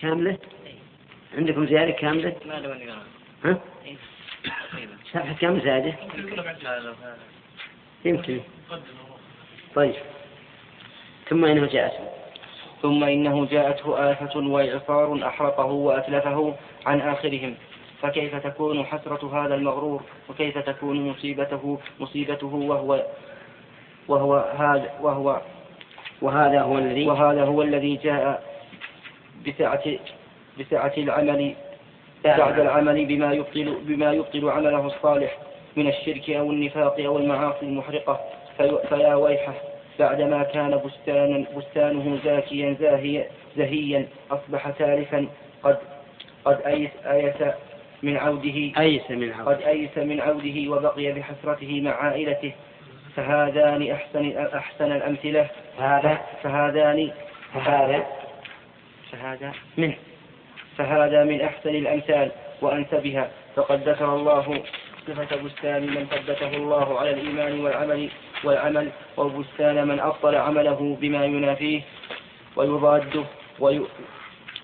كاملة؟ عندكم زيادة كاملة؟ ها؟ صفحة كم زيادة. يمكن. طيب. ثم إنه جاءت ثم إنه جاءته آفة وإعصار أحرقه وأتلفه عن آخرهم. فكيف تكون حسرة هذا المغرور؟ وكيف تكون مصيبته مصيبته وهو وهو هذا وهو وهذا هو الذي وهذا هو الذي جاء بسعة بسعة العمل بعد العمل بما يبطل بما يبطل عمله الصالح من الشرك أو النفاق أو المعاصي المحرقة. في فيا ويحه بعدما كان بستانا بستانه زاكيا زاهيا زهيا أصبح تالفا قد قد أيس, أيس من عوده أيس من عود قد أيس من عوده وبقي بحسرته مع عائلته. فهذان أحسن أحسن الأمثلة. هذا فهذان هذا فهذا من؟ فهذا من أحسن الأمثال. وأنسبها فقد ذكر الله صفة بستان من ثبته الله على الإيمان والعمل والعمل وبستان من أبطل عمله بما ينافيه ويضاده وي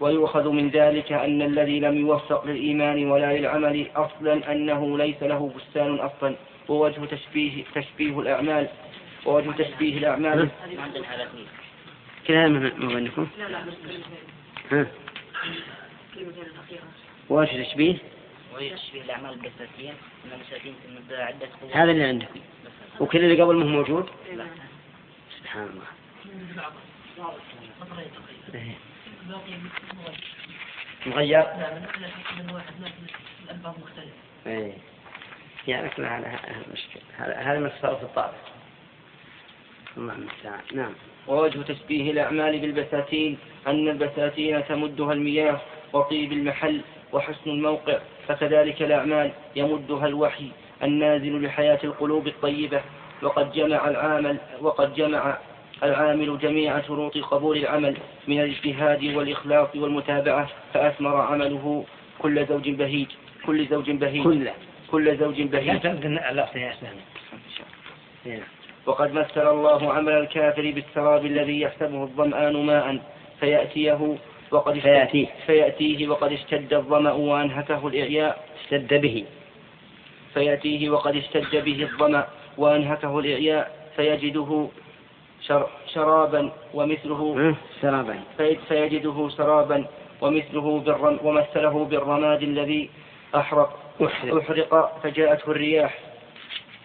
ويؤخذ من ذلك أن الذي لم يوفق للإيمان ولا للعمل أصلا أنه ليس له بستان أصلا. ووجه تشبيه تشبيه الأعمال. ووجه تشبيه الأعمال. ما عندنا حالات مين كل هذا ما بينكم ها؟ كلمتين الأخيرة. وش تشبيه؟ وهي تشبيه الأعمال البساتين أن عدة قوة هذا اللي عندكم وكل اللي قبل ما هو موجود لا. سبحان الله. إيه. مغير. الألفاظ مختلفة. إيه. يعني كل هذا هذا مشكلة. هذا هذا من تصرف الطالب الله المستعان. نعم. ووجه تشبيه الأعمال بالبساتين أن البساتين تمدها المياه وطيب المحل وحسن الموقع فكذلك الأعمال يمدها الوحي النازل لحياة القلوب الطيبة. وقد جمع العامل وقد جمع العامل جميع شروط قبول العمل من الاجتهاد والإخلاص والمتابعة فأثمر عمله كل زوج بهيج. كل زوج بهيج. كله. كل زوج لا بهيج. وقد مثل الله عمل الكافر بالسراب الذي يحسبه الظمآن ماء فيأتيه وقد فيأتيه. فيأتيه وقد اشتد الظمأ وأنهكه الإعياء اشتد به فيأتيه وقد اشتد به الظمأ وأنهكه الإعياء فيجده شر شرابا ومثله؟ سرابا في- فيجده سرابا ومثله بالرم ومثله بالرماد الذي أحرق أحرق. أحرق فجاءته الرياح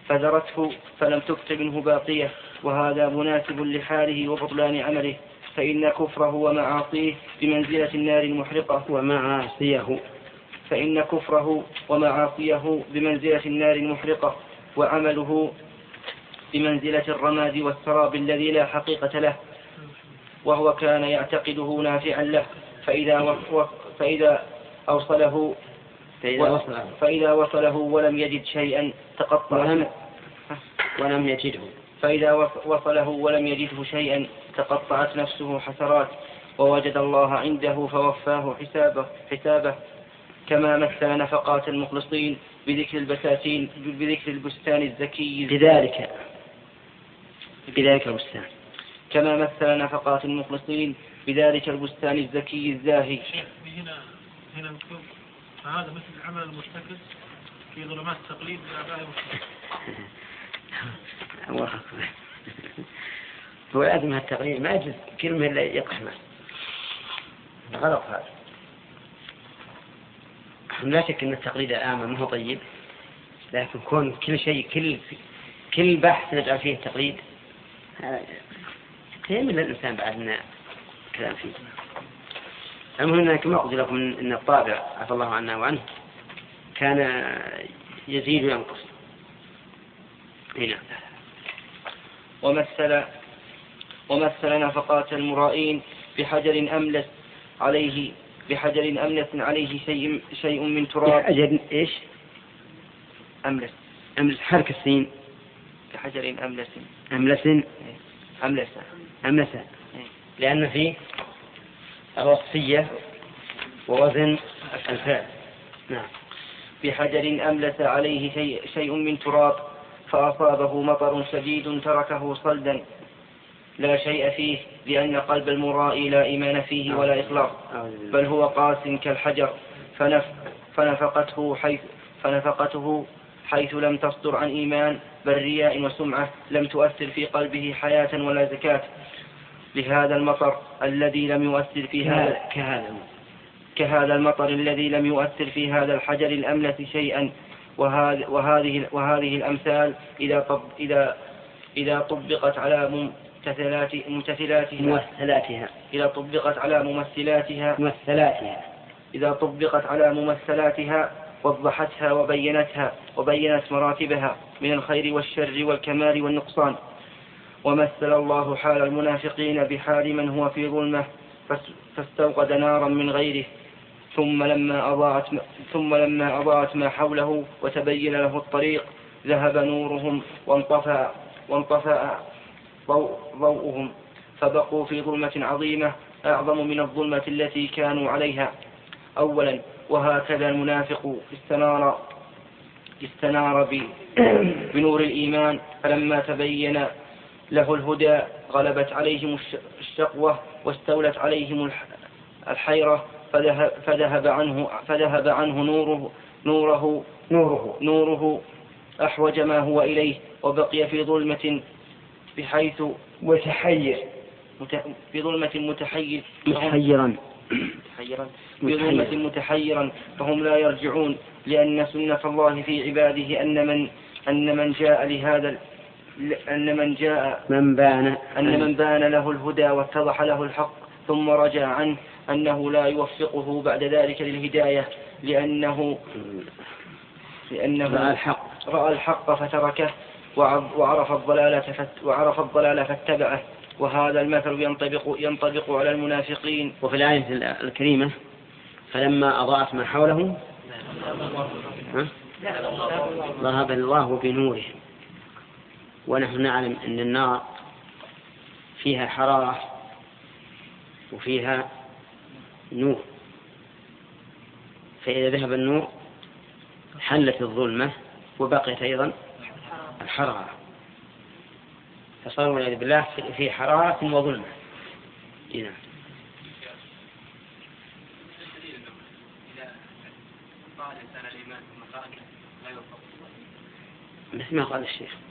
فذرته فلم تبق منه باقية وهذا مناسب لحاله وبطلان عمله فإن كفره ومعاصيه بمنزلة النار المحرقة. ومعاصيه. فإن كفره ومعاصيه بمنزلة النار المحرقة وعمله بمنزلة الرماد والسراب الذي لا حقيقة له وهو كان يعتقده نافعا له فإذا فإذا أوصله فإذا و- وصل فإذا وصله ولم يجد شيئا تقطع. ولم ولم يجده. فإذا وص- وصله ولم يجده شيئا تقطعت نفسه حسرات ووجد الله عنده فوفاه حسابه حسابه. كما مثل نفقات المخلصين بذكر البساتين بذكر البستان الزكي. بذلك. بذلك البستان. كما مثل نفقات المخلصين بذلك البستان الزكي الزاهي. هنا هنا مكتوب فهذا مثل العمل المشتكل في ظلمات لآباء المشتكل الله أكبر. هو لازم هالتقرير ما يجوز كلمة إلا يقح معه غلط هذا. لا شك أن التقليد الآن ما هو طيب لكن كون كل شيء كل كل بحث نجعل فيه تقليد هذا يمل الإنسان بعد كلام فيه. المهم كما قلت لكم أن الطابع عفى الله عنا وعنه كان يزيد وينقص. هنا ومثل ومثل نفقات المرائين بحجر أملس عليه بحجر أملس عليه شيء شيء من تراب. أجل إيش؟ أملس. أملس حرك السين بحجر أملس. أملس. أملس. أملس. لأن فيه الوصفية ووزن الفعل نعم. بحجر أملس عليه شيء, شيء من تراب فأصابه مطر شديد تركه صلدا. لا شيء فيه لأن قلب المرائي لا إيمان فيه ولا إخلاص. بل هو قاس كالحجر. فنف فنفقته حيث فنفقته حيث لم تصدر عن إيمان بل رياء وسمعة لم تؤثر في قلبه حياة ولا زكاة. لهذا المطر الذي لم يؤثر في هذا كهذا. كهذا المطر الذي لم يؤثر في هذا الحجر الأملس شيئا. وهذه وهذه وهذه الأمثال إذا طب إذا إذا طبقت على ممتثلات ممتثلاتها. ممثلاتها. إذا طبقت على ممثلاتها. ممثلاتها. إذا طبقت على ممثلاتها وضحتها وبينتها وبينت مراتبها من الخير والشر والكمال والنقصان. ومثل الله حال المنافقين بحال من هو في ظلمة فاس- فاستوقد نارا من غيره. ثم لما أضاءت ثم لما أضاءت ما حوله وتبين له الطريق ذهب نورهم وانطفأ وانطفأ ضوء ضوءهم. فبقوا في ظلمة عظيمة أعظم من الظلمة التي كانوا عليها. أولا وهكذا المنافق استنار استنار بنور الإيمان. فلما تبين له الهدى غلبت عليهم الش- الشقوة واستولت عليهم الح- الحيرة فذهب, فذهب عنه فذهب عنه نوره نوره نوره. نوره أحوج ما هو إليه وبقي في ظلمة بحيث متحير. مت- في ظلمة متحير. متحيرا. متحيرا. في. ظلمة متحيرا فهم لا يرجعون لأن سنة الله في عباده أن من أن من جاء لهذا أن من جاء من بان. أن من بان له الهدى واتضح له الحق ثم رجع عنه أنه لا يوفقه بعد ذلك للهداية لأنه لأنه رأى الحق. رأى الحق فتركه وعر- وعرف الضلالة فت- وعرف الضلال فاتبعه وهذا المثل ينطبق ينطبق على المنافقين. وفي الآية الكريمة فلما أضاءت ما حوله؟ ذهب الله بنوره. ونحن نعلم أن النار فيها حرارة وفيها نور. فإذا ذهب النور حلت الظلمة وبقيت أيضا الحرارة. فصار والعياذ بالله في- حرارة وظلمة. إي نعم. مثل ما قال الشيخ.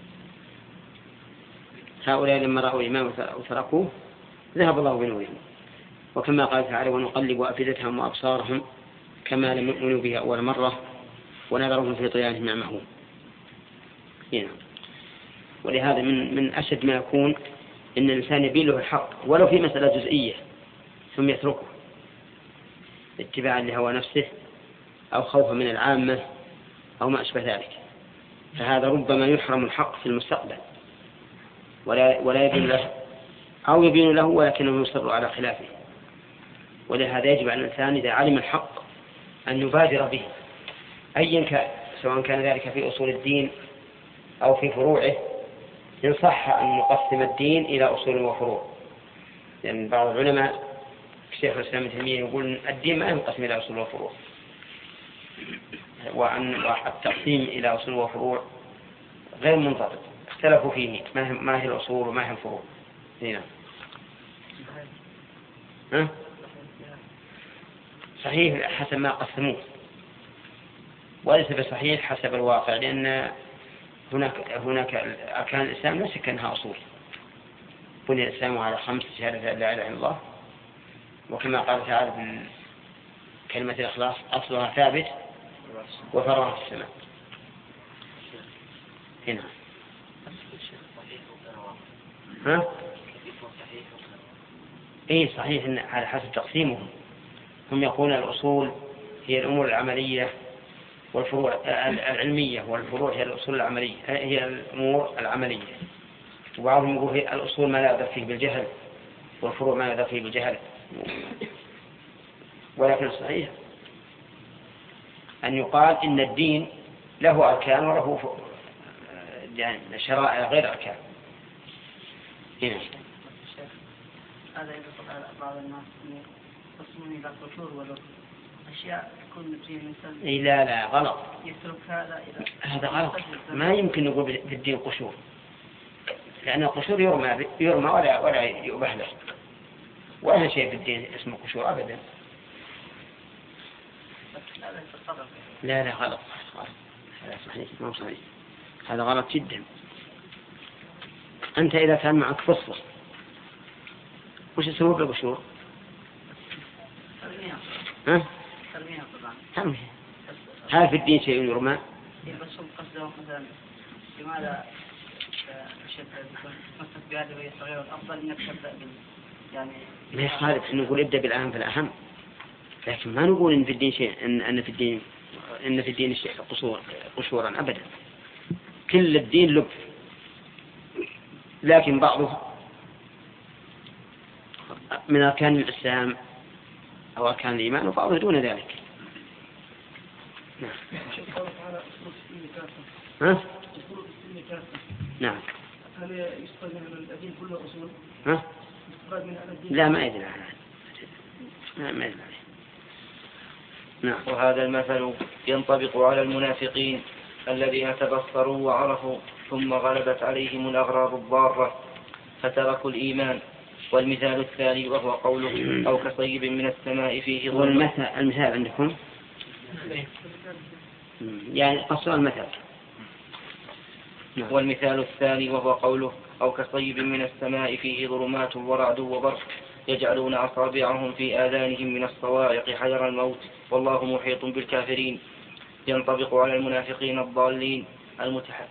هؤلاء لما رأوا الإمام وتركوه ذهب الله بنورهم. وكما قال تعالى ونقلب أفئدتهم وأبصارهم كما لم يؤمنوا به أول مرة ونذرهم في طغيانهم يعمهون. هنا ولهذا من من أشد ما يكون أن الإنسان يبين له الحق ولو في مسألة جزئية ثم يتركه اتباعا لهوى نفسه أو خوفا من العامة أو ما أشبه ذلك. فهذا ربما يحرم الحق في المستقبل. ولا ولا يبين له أو يبين له ولكنه يصر على خلافه. ولهذا يجب على الإنسان إذا علم الحق أن يبادر به أيا كان سواء كان ذلك في أصول الدين أو في فروعه إن صح أن نقسم الدين إلى أصول وفروع. لأن بعض العلماء الشيخ الإسلام ابن تيمية يقول الدين ما ينقسم إلى أصول وفروع. وأن التقسيم إلى أصول وفروع غير منضبط اختلفوا فيه. ما هي, ما هي الأصول وما هي الفروع. هنا ها؟ صحيح حسب ما قسموه. وليس بصحيح حسب الواقع لأن هناك هناك أركان الإسلام ليس كأنها أصول. بني الإسلام على خمس شهادة لا إله إلا الله. وكما قال تعالى في كلمة الإخلاص أصلها ثابت وفرعها في السماء. هنا ها؟ اي صحيح إن على حسب تقسيمهم. هم يقولون الأصول هي الأمور العملية والفروع العلمية والفروع هي الأصول العملية هي الأمور العملية. وبعضهم يقول هي الأصول ما لا يؤذى فيه بالجهل والفروع ما يؤذى فيه بالجهل. ولكن الصحيح أن يقال إن الدين له أركان وله يعني شرائع غير أركان. هنا هذا على بعض الناس يقسمون إلى قشور ولو اشياء تكون في الانسان لا لا غلط. يترك هذا إلى هذا غلط. ما يمكن نقول في الدين قشور. لأن القشور يرمى يرمى ولا ولا يباح له. ولا شيء في الدين اسمه قشور أبدا. لا لا غلط. هذا صحيح ما صحيح. هذا غلط جدا. أنت إذا كان معك فصفص وش تسوي بالقشور؟ ترميها. ها؟ ترميها طبعا. ترمي هل في الدين شيء يرمى؟ إيه، بس هم قصدهم مثلا لماذا؟ آه، مثل بهذه وهي صغيرة. الأفضل إنك تبدأ بال يعني ما يخالف نقول ابدأ بالأهم فالأهم لكن ما نقول إن في الدين شيء إن, أن في الدين إن في الدين قصور قشورا أبدا. كل الدين لب. لكن بعضه من أركان الإسلام أو أركان الإيمان وبعضه دون ذلك نعم ها؟ نعم هل يستفاد من الدين كله اصول؟ ها؟ لا ما يدري عنه ما يدري عليه نعم وهذا المثل ينطبق على المنافقين الذين تبصروا وعرفوا ثم غلبت عليهم الأغراض الضارة فتركوا الإيمان. والمثال الثاني وهو قوله أو كصيب من السماء فيه ظلمة. والمثل المثال عندكم. يعني قصر المثل. نعم. والمثال الثاني وهو قوله أو كصيب من السماء فيه ظلمات ورعد وبرق يجعلون أصابعهم في آذانهم من الصواعق حذر الموت. والله محيط بالكافرين. ينطبق على المنافقين الضالين المتح...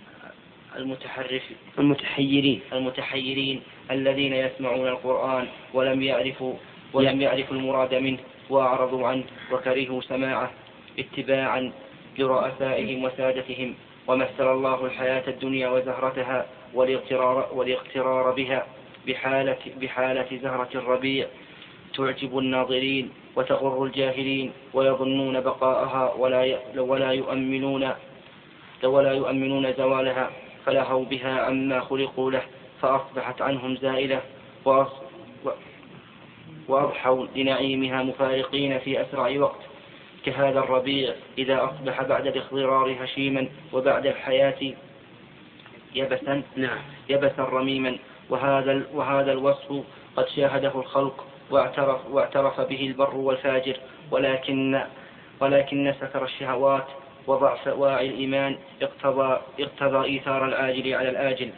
المتحرف المتحيرين. المتحيرين الذين يسمعون القرآن ولم يعرفوا ولم يعرفوا المراد منه وأعرضوا عنه وكرهوا سماعه اتباعا لرؤسائهم وسادتهم. ومثل الله الحياة الدنيا وزهرتها والاغترار, والاغترار بها بحالة, بحالة زهرة الربيع. تعجب الناظرين وتغر الجاهلين ويظنون بقاءها ولا ولا يؤمنون ولا يؤمنون زوالها. فلهوا بها عما خلقوا له فأصبحت عنهم زائلة وأضحوا لنعيمها مفارقين في أسرع وقت. كهذا الربيع إذا أصبح بعد الاخضرار هشيما وبعد الحياة يبسا نعم. يبسا رميما. وهذا وهذا الوصف قد شاهده الخلق واعترف واعترف به البر والفاجر. ولكن ولكن ستر الشهوات وضعف واعي الإيمان اقتضى اقتضى إيثار الآجل على الآجل.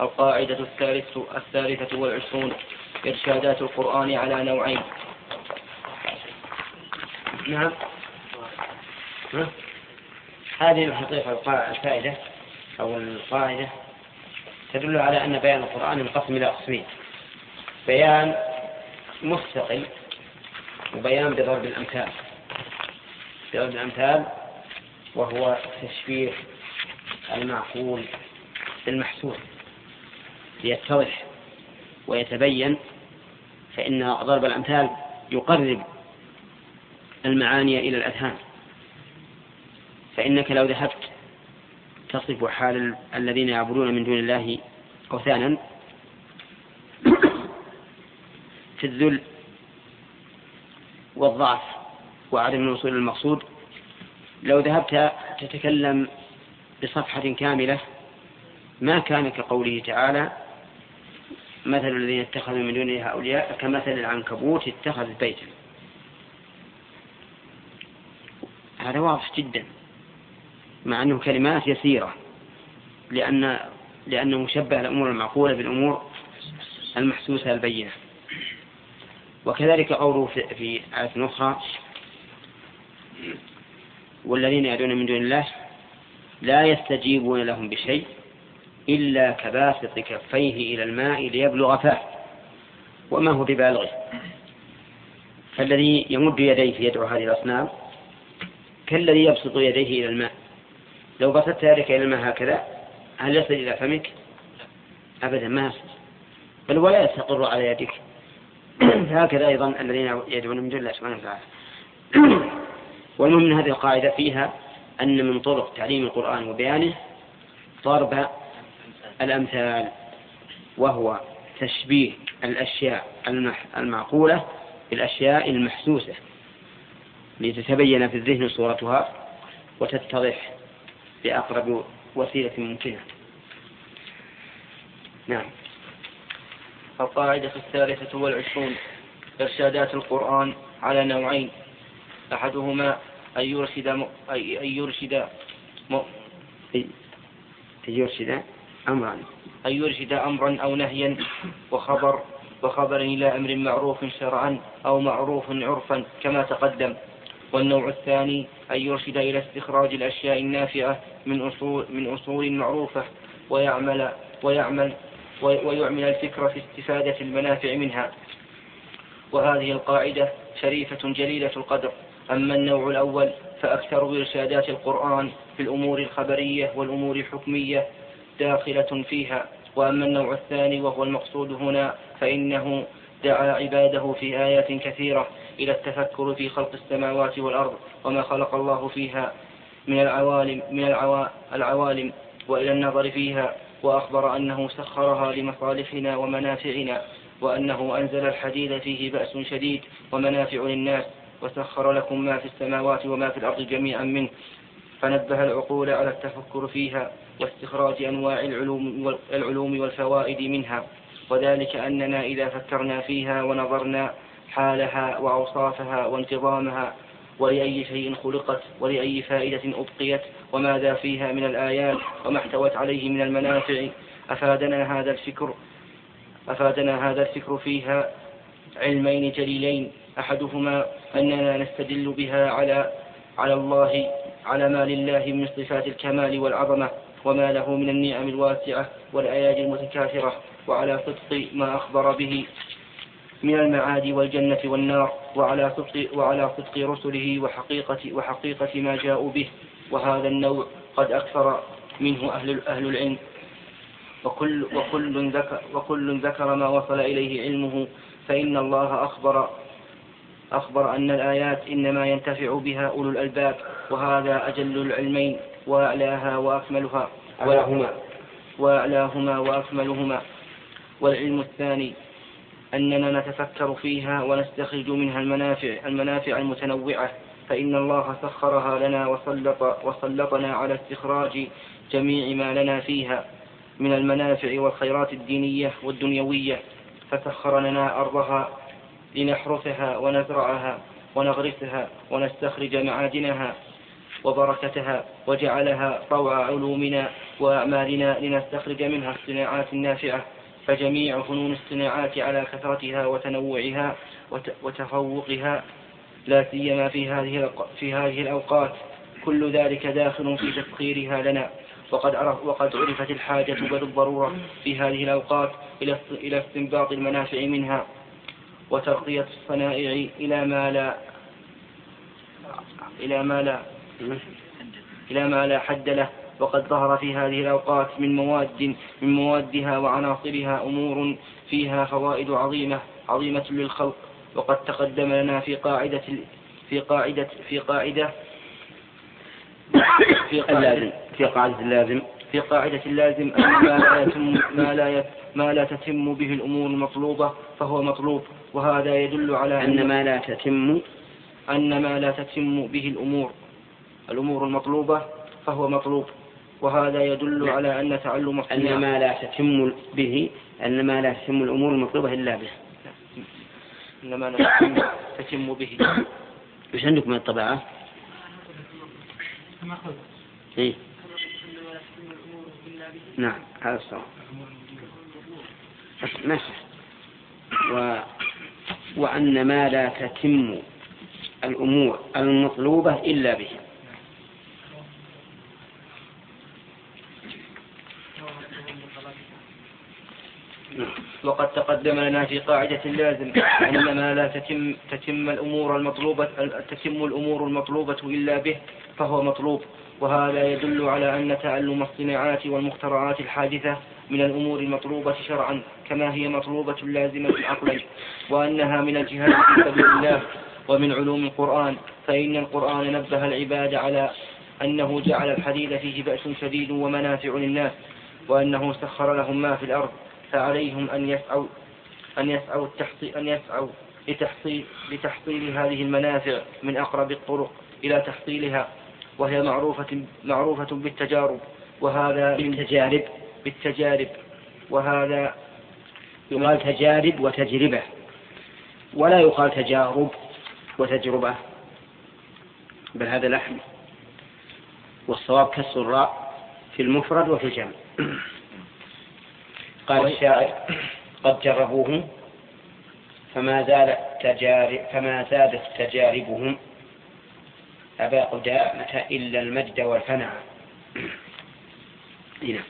القاعدة الثالثة الثالثة والعشرون إرشادات القرآن على نوعين. نعم. ها؟ هذه الحقيقة الفائدة أو القاعدة تدل على أن بيان القرآن ينقسم إلى قسمين. بيان مستقل وبيان بضرب الأمثال. بضرب الأمثال وهو تشبيه المعقول بالمحسوس ليتضح ويتبين فإن ضرب الأمثال يقرب المعاني إلى الأذهان. فإنك لو ذهبت تصف حال ال- الذين يعبدون من دون الله أوثانا في الذل والضعف وعدم الوصول للمقصود. لو ذهبت تتكلم بصفحة كاملة ما كان كقوله تعالى مثل الذين اتخذوا من دونه أولياء كمثل العنكبوت اتخذت بيتا. هذا واضح جدا مع أنه كلمات يسيرة لأن لأنه مشبه الأمور المعقولة بالأمور المحسوسة البينة. وكذلك قوله في- آية أخرى. والذين يدعون من دون الله لا يستجيبون لهم بشيء إلا كباسط كفيه إلى الماء ليبلغ فاه وما هو ببالغه. فالذي يمد يديه يدعو هذه الأصنام كالذي يبسط يديه إلى الماء. لو بسطت يدك إلى الماء هكذا هل يصل إلى فمك؟ أبدا ما يصل. بل ولا يستقر على يدك. هكذا أيضا الذين يدعون من دون الله سبحانه وتعالى. والمهم من هذه القاعدة فيها أن من طرق تعليم القرآن وبيانه ضرب الأمثال وهو تشبيه الأشياء المعقولة بالأشياء المحسوسة لتتبين في الذهن صورتها وتتضح بأقرب وسيلة ممكنة. نعم. القاعدة الثالثة والعشرون إرشادات القرآن على نوعين. أحدهما أن يرشد م... أن يرشد م... أن يرشد أمرا. أن يرشد أمرا أو نهيا وخبر وخبر إلى أمر معروف شرعا أو معروف عرفا كما تقدم. والنوع الثاني أن يرشد إلى استخراج الأشياء النافعة من أصول من أصول معروفة ويعمل ويعمل ويعمل الفكر في استفادة المنافع منها. وهذه القاعدة شريفة جليلة القدر. أما النوع الأول فأكثر إرشادات القرآن في الأمور الخبرية والأمور الحكمية داخلة فيها. وأما النوع الثاني وهو المقصود هنا فإنه دعا عباده في آيات كثيرة إلى التفكر في خلق السماوات والأرض وما خلق الله فيها من العوالم من العوالم وإلى النظر فيها. وأخبر أنه سخرها لمصالحنا ومنافعنا وأنه أنزل الحديد فيه بأس شديد ومنافع للناس وسخر لكم ما في السماوات وما في الأرض جميعا منه. فنبه العقول على التفكر فيها واستخراج أنواع العلوم, العلوم والفوائد منها. وذلك أننا إذا فكرنا فيها ونظرنا حالها وأوصافها وانتظامها ولأي شيء خلقت ولأي فائدة أبقيت وماذا فيها من الآيات وما احتوت عليه من المنافع. أفادنا هذا الفكر أفادنا هذا الفكر فيها علمين جليلين. أحدهما أننا نستدل بها على على الله على ما لله من صفات الكمال والعظمة وما له من النعم الواسعة والآيات المتكاثرة وعلى صدق ما أخبر به. من المعاد والجنة والنار وعلى صدق وعلى صدق رسله وحقيقة وحقيقة ما جاءوا به. وهذا النوع قد أكثر منه أهل أهل العلم. وكل وكل ذكر وكل ذكر ما وصل إليه علمه فإن الله أخبر أخبر أن الآيات إنما ينتفع بها أولو الألباب وهذا أجل العلمين وأعلاها وأكملها. أعلاهما. وأعلاهما وأكملهما. والعلم الثاني أننا نتفكر فيها ونستخرج منها المنافع المنافع المتنوعة. فإن الله سخرها لنا وسلط وسلطنا على استخراج جميع ما لنا فيها من المنافع والخيرات الدينية والدنيوية. فسخر لنا أرضها لنحرثها ونزرعها ونغرسها ونستخرج معادنها وبركتها وجعلها طوع علومنا وأعمالنا لنستخرج منها الصناعات النافعة. فجميع فنون الصناعات على كثرتها وتنوعها وتفوقها لا سيما في هذه في هذه الأوقات. كل ذلك داخل في تسخيرها لنا. وقد عرف وقد عرفت الحاجة بل الضرورة في هذه الأوقات إلى إلى استنباط المنافع منها وترقية الصنائع إلى ما لا إلى ما لا إلى ما لا حد له. وقد ظهر في هذه الأوقات من مواد من موادها وعناصرها أمور فيها فوائد عظيمة عظيمة للخلق. وقد تقدم لنا في قاعدة في قاعدة في قاعدة في قاعدة في قاعدة اللازم. في قاعدة اللازم أن ما لا يتم ما لا ما لا تتم به الأمور المطلوبة فهو مطلوب. وهذا يدل على أن ما لا تتم أن ما لا تتم به الأمور الأمور المطلوبة فهو مطلوب. وهذا يدل على أن تعلم أن ما لا تتم به أن ما لا تتم الأمور المطلوبة إلا به. أن ما لا تتم, تتم به. وش عندكم من الطبعة؟ إيه؟ نعم هذا الصواب ماشي. و... وأن ما لا تتم الأمور المطلوبة إلا به. وقد تقدم لنا في قاعدة اللازم أن ما لا تتم تتم الأمور المطلوبة تتم الأمور المطلوبة إلا به فهو مطلوب. وهذا يدل على أن تعلم الصناعات والمخترعات الحادثة من الأمور المطلوبة شرعا كما هي مطلوبة لازمة عقلا وأنها من الجهاد في سبيل الله ومن علوم القرآن. فإن القرآن نبه العباد على أنه جعل الحديد فيه بأس شديد ومنافع للناس. وأنه سخر لهم ما في الأرض فعليهم أن يسعوا أن يسعوا أن يسعوا لتحصيل لتحصيل هذه المنافع من أقرب الطرق إلى تحصيلها وهي معروفة معروفة بالتجارب وهذا من بالتجارب. بالتجارب وهذا يقال تجارب وتجربة. ولا يقال تجارب وتجربة. بل هذا لحن والصواب كسر الراء في المفرد وفي الجمع. قال الشاعر قد جربوه فما زال تجارب فما زادت تجاربهم. أبا قدامة إلا المجد والفنع هنا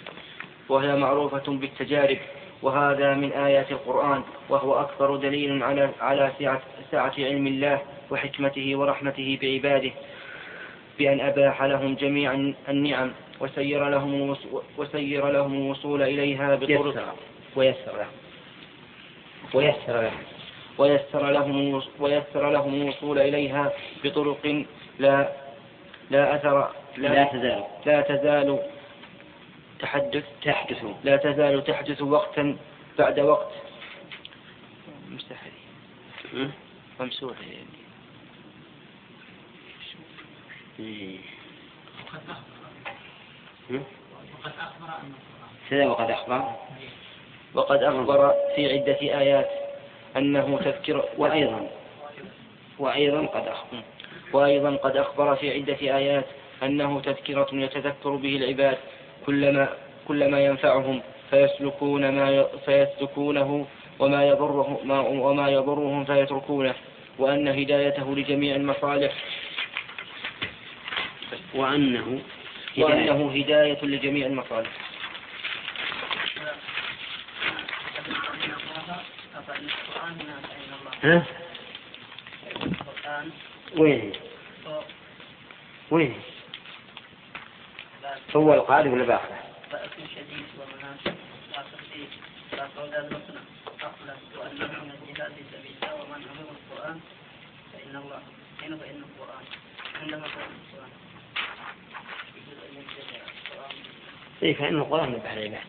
وهي معروفة بالتجارب وهذا من آيات القرآن وهو أكبر دليل على على سعة, سعة علم الله وحكمته ورحمته بعباده بأن أباح لهم جميع النعم. وسير لهم وسير لهم الوصول إليها بطرق يسر ويسر. له ويسر. له ويسر لهم ويسر لهم الوصول إليها بطرق لا لا أثر لا تزال. لا تزال تحدث تحدث. لا تزال تحدث وقتا بعد وقت. مستحيل? ممسوح يعني م. وقد أخبر م? وقد أخبر أن كذا وقد أخبر. وقد أخبر في عدة آيات أنه تذكر وأيضا وأيضا قد أخبر وأيضا قد أخبر في عدة آيات أنه تذكرة يتذكر به العباد كلما كلما ينفعهم فيسلكون ما فيسلكونه وما يضره ما وما يضرهم فيتركونه وأن هدايته لجميع المصالح. وأنه. وأنه هداية لجميع المصالح. ها؟ وين؟ وين؟ هو القادم ولا القرآن فإن الله فإن القرآن عندما فإن القرآن يجوز أن يبتدع القرآن إيه فإن القرآن نبه العباد؟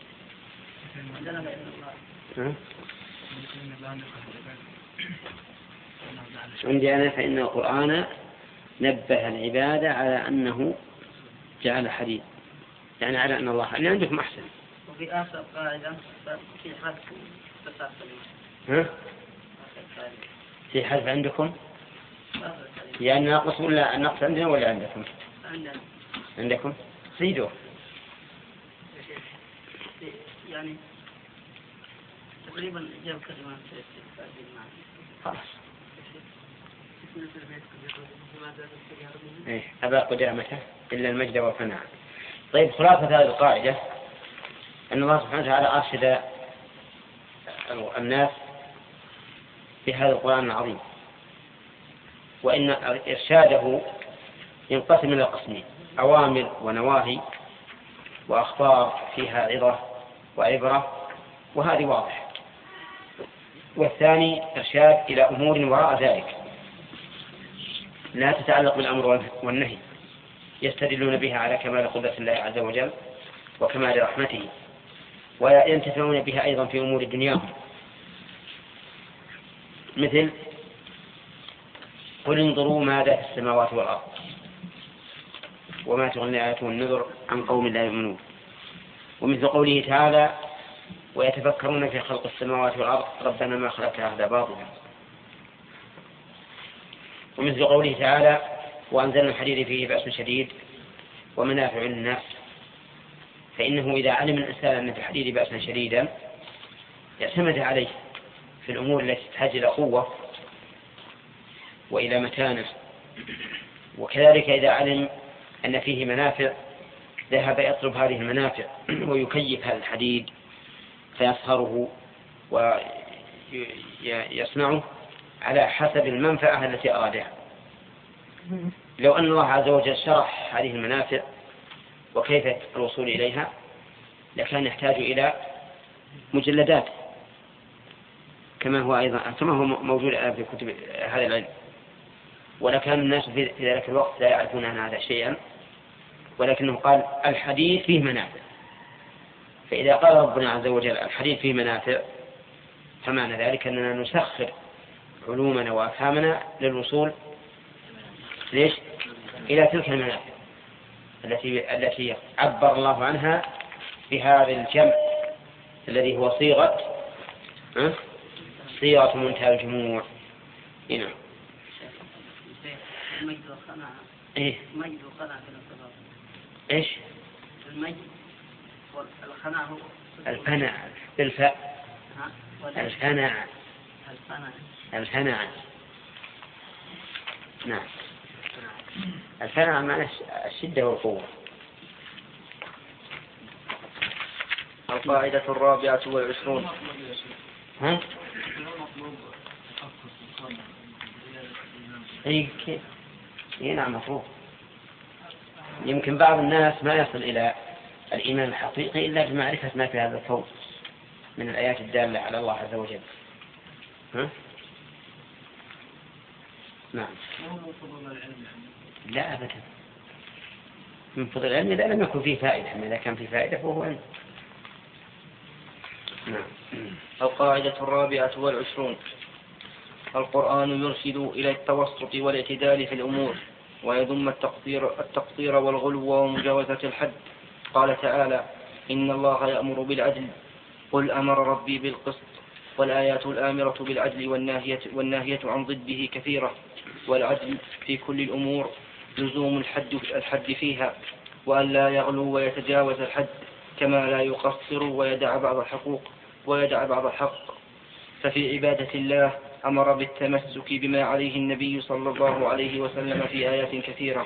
عندي أنا فإن القرآن نبه العباد على أنه جعل حديد. يعني على أن الله اللي عندكم أحسن. وفي آخر قاعدة في ها؟ قاعدة في حرف عندكم؟ يعني ناقص ولا النقص عندنا ولا عندكم؟ عندنا. عندكم؟ زيدوا يعني تقريبا جاب معي خلاص. إيه. أبا قدامة إلا المجد والفناء. طيب خلاصة هذه القاعدة أن الله سبحانه وتعالى أرشد الناس بهذا القرآن العظيم. وإن إرشاده ينقسم إلى قسمين أوامر ونواهي وأخبار فيها عظة وعبرة وهذه واضحة. والثاني إرشاد إلى أمور وراء ذلك. لا تتعلق بالأمر والنهي. يستدلون بها على كمال قدرة الله عز وجل وكمال رحمته. وينتفعون بها أيضا في أمور دنياهم. مثل قل انظروا ماذا في السماوات والأرض. وما تغني الآيات والنذر عن قوم لا يؤمنون. ومثل قوله تعالى ويتفكرون في خلق السماوات والأرض ربنا ما خلقت هذا باطلا. ومثل قوله تعالى وأنزلنا الحديد فيه بأس شديد ومنافع للناس. فإنه إذا علم الإنسان أن في الحديد بأسا شديدا اعتمد عليه في الأمور التي تحتاج إلى قوة وإلى متانة. وكذلك إذا علم أن فيه منافع ذهب يطلب هذه المنافع ويكيف هذا الحديد فيصهره ويصنعه على حسب المنفعة التي أرادها. لو أن الله عز وجل شرح هذه المنافع وكيف الوصول إليها لكان يحتاج إلى مجلدات كما هو أيضا كما هو موجود الآن في كتب هذا العلم. ولكان الناس في ذلك الوقت لا يعرفون عن هذا شيئا. ولكنه قال الحديث فيه منافع. فإذا قال ربنا عز وجل الحديث فيه منافع فمعنى ذلك أننا نسخر علومنا وأفهامنا للوصول ليش؟ إلى تلك المنافع التي التي عبر الله عنها بهذا الجمع الذي هو صيغة؟ صيغة منتهى الجموع. إيه نعم. إيه. المجد والقناعة إيش؟ المجد. والقناعة هو. الفنع بالفاء القناعة الفنع نعم. الفنع معناه الشدة والقوة. القاعدة الرابعة والعشرون. ها؟ اي كيف؟ اي نعم مفروض يمكن بعض الناس ما يصل إلى الإيمان الحقيقي إلا بمعرفة ما في هذا الكون من الآيات الدالة على الله عز وجل. ها؟ نعم. لا ابدا. من فضل العلم إذا لم يكن فيه فائدة أما إذا كان فيه فائدة فهو علم. نعم. القاعدة الرابعة والعشرون. القرآن يرشد إلى التوسط والإعتدال في الأمور. ويذم التقصير, التقصير والغلو ومجاوزة الحد. قال تعالى إن الله يأمر بالعدل قل أمر ربي بالقسط والآيات الآمرة بالعدل والناهية, والناهية عن ضده كثيرة والعدل في كل الأمور لزوم الحد, الحد فيها وأن لا يغلو ويتجاوز الحد كما لا يقصر ويدع بعض الحقوق ويدع بعض الحق. ففي عبادة الله أمر بالتمسك بما عليه النبي صلى الله عليه وسلم في آيات كثيرة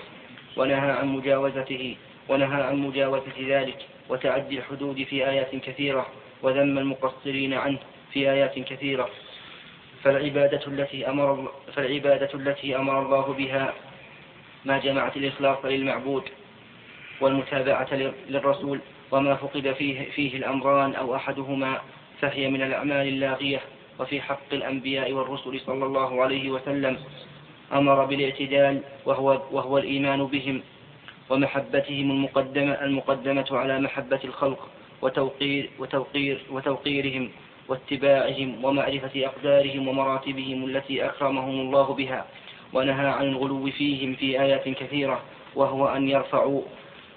ونهى عن مجاوزته ونهى عن مجاوزة ذلك وتعدي الحدود في آيات كثيرة وذم المقصرين عنه في آيات كثيرة. فالعبادة التي أمر فالعبادة التي أمر الله بها ما جمعت الإخلاص للمعبود والمتابعة للرسول وما فقد فيه, فيه الأمران أو أحدهما فهي من الأعمال اللاغية. وفي حق الأنبياء والرسل صلى الله عليه وسلم أمر بالاعتدال وهو, وهو الإيمان بهم ومحبتهم المقدمة, المقدمة على محبة الخلق وتوقير, وتوقير, وتوقيرهم واتباعهم ومعرفة أقدارهم ومراتبهم التي أكرمهم الله بها ونهى عن الغلو فيهم في آيات كثيرة وهو أن يرفعوا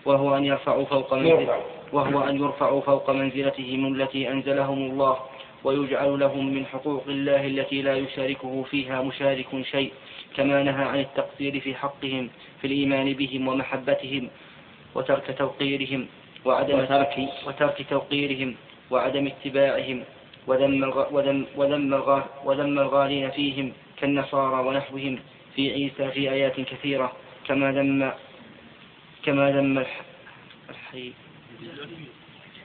وهو أن يرفعوا فوق منزل وهو أن يرفعوا فوق منزلتهم التي أنزلهم الله ويجعل لهم من حقوق الله التي لا يشاركه فيها مشارك شيء كما نهى عن التقصير في حقهم في الإيمان بهم ومحبتهم وترك توقيرهم وعدم وترك وترك توقيرهم وعدم اتباعهم وذم وذم وذم وذم الغالين فيهم كالنصارى ونحوهم في عيسى في آيات كثيرة كما ذم كما ذم الحي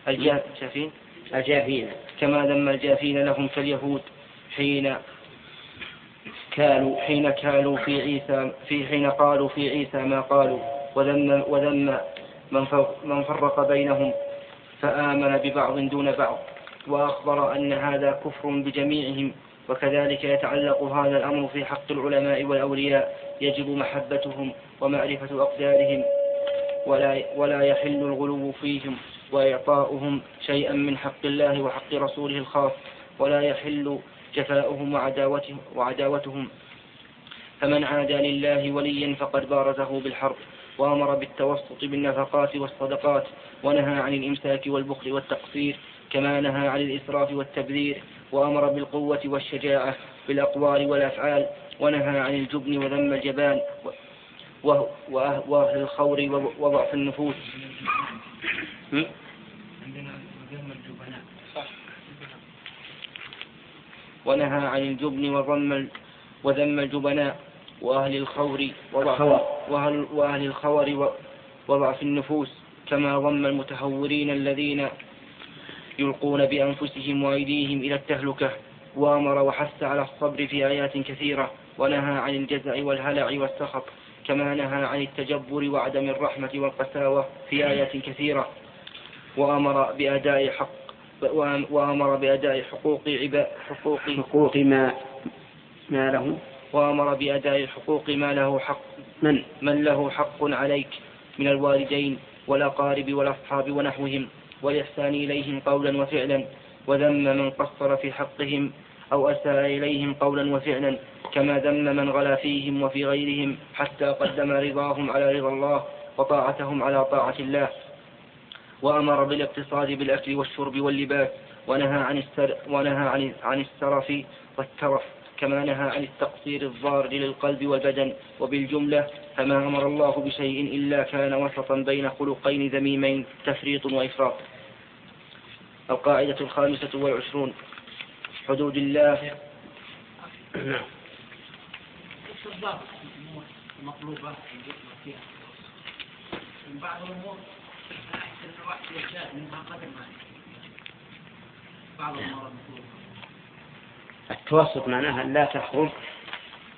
الجافين الجافين. كما ذم الجافين لهم كاليهود حين كانوا حين كانوا في عيسى في حين قالوا في عيسى ما قالوا. وذم وذم من, من فرق بينهم فآمن ببعض دون بعض. وأخبر أن هذا كفر بجميعهم. وكذلك يتعلق هذا الأمر في حق العلماء والأولياء. يجب محبتهم ومعرفة أقدارهم. ولا, ولا يحل الغلو فيهم. وإعطاؤهم شيئا من حق الله وحق رسوله الخاص ولا يحل جفاؤهم وعداوتهم, وعداوتهم. فمن عادى لله وليا فقد بارزه بالحرب وأمر بالتوسط بالنفقات والصدقات ونهى عن الإمساك والبخل والتقصير كما نهى عن الإسراف والتبذير وأمر بالقوة والشجاعة بالأقوال والأفعال ونهى عن الجبن وذم الجبان وأهل الخور وضعف النفوس. ونهى عن الجبن وضم وذم الجبناء وأهل الخور وضعف وأهل, وأهل الخور وضعف النفوس كما ضم المتهورين الذين يلقون بأنفسهم وأيديهم إلى التهلكة وأمر وحث على الصبر في آيات كثيرة. ونهى عن الجزع والهلع والسخط كما نهى عن التجبر وعدم الرحمة والقساوة في آيات كثيرة. وأمر بأداء حق وأمر بأداء حقوق عباد حقوق حقوق ما ما له. وأمر بأداء حقوق ما له حق من؟ من له حق عليك من الوالدين والأقارب والأصحاب ونحوهم والإحسان إليهم قولا وفعلا وذم من قصر في حقهم أو أساء إليهم قولا وفعلا كما ذم من غلا فيهم وفي غيرهم حتى قدم رضاهم على رضا الله وطاعتهم على طاعة الله. وأمر بالاقتصاد بالأكل والشرب واللباس ونهى عن السر ونهى عن عن السرف والترف كما نهى عن التقصير الضار للقلب والبدن. وبالجملة فما أمر الله بشيء إلا كان وسطا بين خلقين ذميمين تفريط وإفراط. القاعدة الخامسة والعشرون. حدود الله. نعم. فيها من بعض الواحد يجتهد منها قدر ما بعض التوسط معناها لا تخرج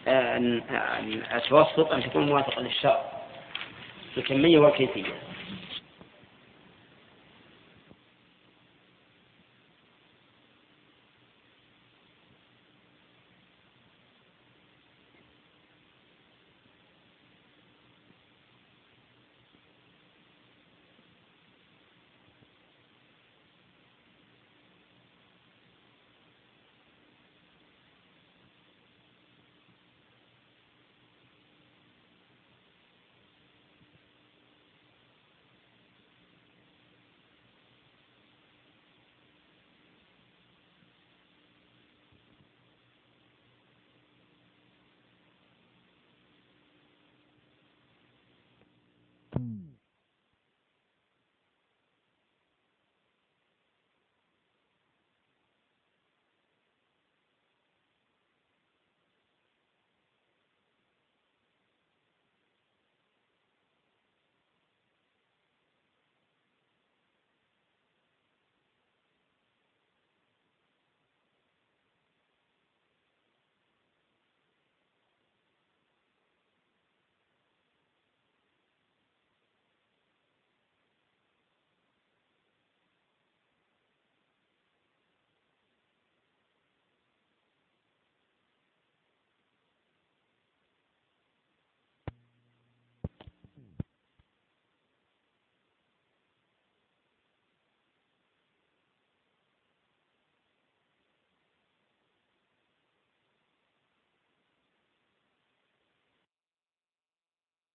آه، أن- أن- التوسط أن تكون موافقا للشرع في الكمية والكيفية